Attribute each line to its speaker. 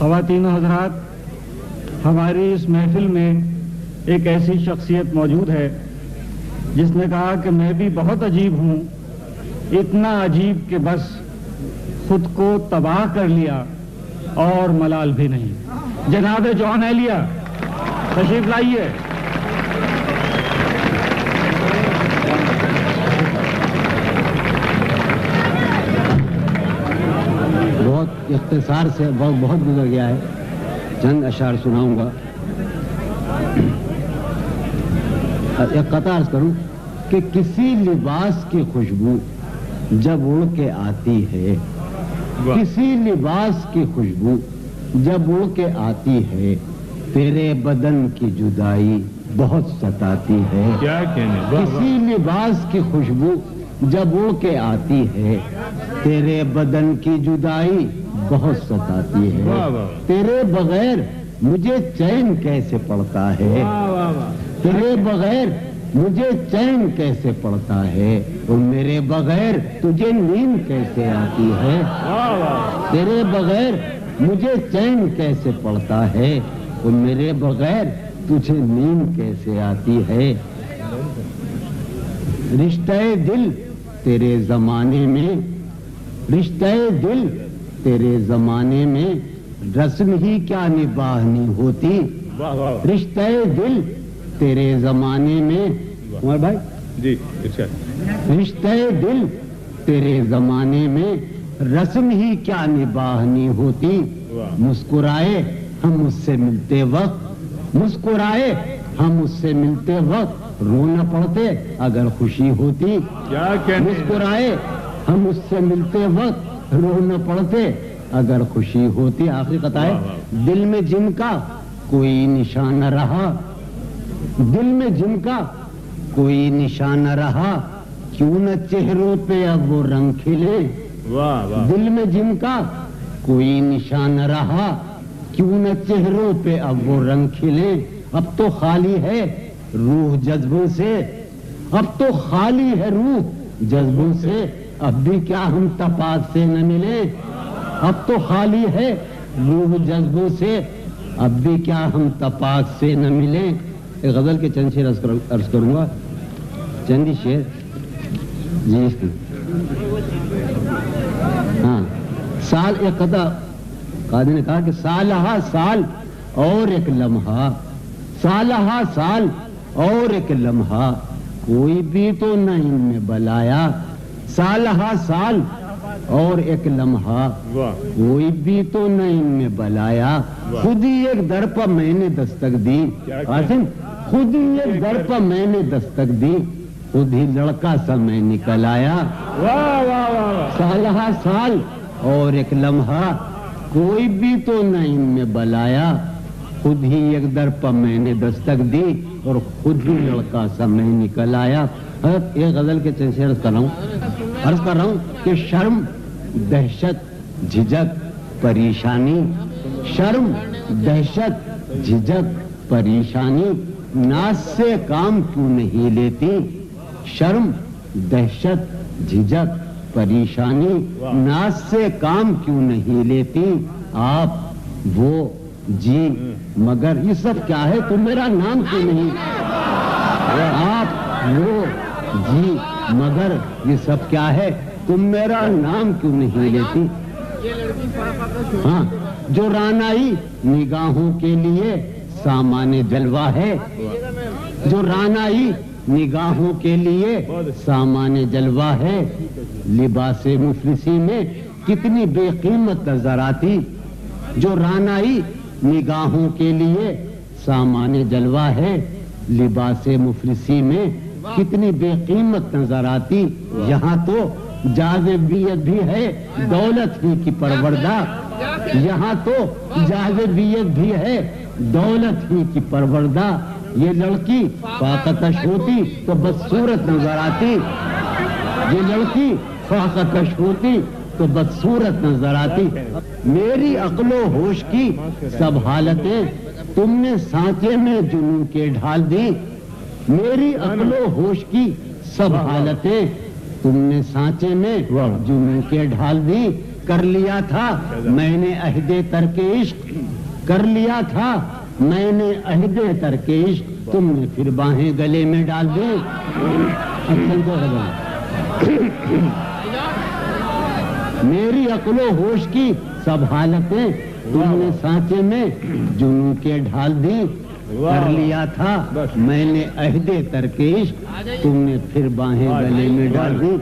Speaker 1: خواتین و حضرات، ہماری اس محفل میں ایک ایسی شخصیت موجود ہے، جس نے کہا کہ میں بھی بہت عجیب ہوں، اتنا عجیب کہ بس خود کو تباہ کر لیا اور ملال بھی نہیں۔ جناب جون ایلیا تشریف لائیے
Speaker 2: بہت اختصار سے بہت بہت گزر گیا ہے۔ چند اشعار سناؤں گا۔ ایک قطع عرض کروں کہ کسی لباس کی خوشبو جب اڑ کے آتی ہے کسی لباس کی خوشبو جب اڑ کے آتی ہے تیرے بدن کی جدائی بہت ستاتی ہے۔
Speaker 3: کیا کہنے؟
Speaker 2: کسی لباس کی خوشبو جب اڑ کے آتی ہے تیرے بدن کی جدائی بہت ستاتی ہے۔ تیرے بغیر مجھے چین کیسے پڑتا ہے؟ تیرے بغیر مجھے چین کیسے پڑتا ہے؟ اور میرے بغیر تجھے نیند کیسے آتی ہے؟ تیرے بغیر مجھے چین کیسے پڑتا ہے؟ اور میرے بغیر تجھے نیند کیسے آتی ہے؟ رشتہ دل تیرے زمانے میں رشتہ دل تیرے زمانے میں رسم ہی کیا نباہنی ہوتی؟ رشتہ دل تیرے زمانے میں۔ عمر بھائی؟
Speaker 3: جی ارشاد
Speaker 2: رشتہ دل تیرے زمانے میں رسم ہی کیا نباہنی ہوتی؟ مسکرائے ہم اس سے ملتے وقت مسکرائے ہم اس سے ملتے وقت رونا پڑتے اگر خوشی ہوتی۔ مسکرائے ہم اس سے ملتے وقت رونا پڑتے اگر خوشی ہوتی آخری قطع ہے
Speaker 3: واہ واہ۔
Speaker 2: دل میں جن کا کوئی نشان نہ رہا دل میں جن کا کوئی نشان نہ رہا کیوں نہ چہروں پہ اب وہ رنگ کھلے؟ دل میں جن کا کوئی نشان نہ رہا کیوں نہ چہروں پہ اب وہ رنگ کھلے؟ اب تو خالی ہے روح جذبوں سے اب تو خالی ہے روح جذبوں سے۔ اب بھی کیا ہم تپات سے نہ ملے؟ اب تو خالی ہے روح جذبوں سے۔ اب بھی کیا ہم تپات سے نہ ملے؟ ایک غزل کے چند شیر عرض کروں- گا۔ چندی شیر جی ہاں۔ سال ایک قطع قاضی نے کہا کہ سالہ سال اور ایک لمحہ۔ سالہ سال اور ایک لمحہ۔ کوئی بھی تو نہ ان میں بلایا۔ سالہ سال اور ایک لمحہ کوئی بھی تو نہ ان میں بلایا۔ خود ہی ایک در پر میں نے دستک دی۔ قاسم خود ہی ایک در پر میں نے دستک دی۔ خود ہی لڑکا سا میں نکل آیا۔ سالہ سال اور ایک لمحہ کوئی بھی تو نہ ان میں بلایا۔ خود ہی ایک در پر میں نے دستک دی اور خود ہی لڑکا سا میں نکل آیا۔ ایک غزل کے چند شعر عرض کر رہا ہوں کہ شرم، دہشت جھجک پریشانی، شرم، دہشت جھجک پریشانی ناز سے کام کیوں نہیں لیتی؟ شرم، دہشت جھجک پریشانی ناز سے کام کیوں نہیں لیتی؟ آپ، وہ جی مگر یہ سب کیا ہے؟ تم میرا نام کیوں نہیں؟ آپ، وہ جی مگر یہ سب کیا ہے؟ تم میرا نام کیوں نہیں لیتی؟ ہاں جو رانائی نگاہوں کے لیے سامان جلوہ ہے جو رانائی نگاہوں کے لیے سامان جلوہ ہے لباس مفلسی میں کتنی بے قیمت نظر آتی؟ جو رانائی نگاہوں کے لیے سامان جلوہ ہے لباس مفلسی میں کتنی بے قیمت نظر آتی، یہاں تو جاذبیت بھی ہے، دولت ہی کی پروردہ۔ یہاں تو جاذبیت بھی ہے، دولت ہی کی پروردہ۔ یہ لڑکی فاقتش ہوتی تو بدصورت نظر آتی۔ یہ لڑکی فاقتش ہوتی تو بدصورت نظر آتی۔ میری عقل و ہوش کی سب حالتیں تم نے سانچے میں جنوں کے ڈھال دی میری عقل و ہوش کی سب حالتیں تم نے سانچے میں جنوں کے ڈھال دی کر لیا تھا میں نے عہد ترک عشق کر لیا تھا میں نے عہد ترک عشق تم نے پھر باہیں گلے میں ڈال دی۔ کو میری عقل و ہوش کی سب حالتیں تم نے سانچے میں جنو کے ڈھال دی۔ کر لیا تھا۔ میں نے عہد ترک عشق تم نے پھر باہیں گلے میں ڈال دی۔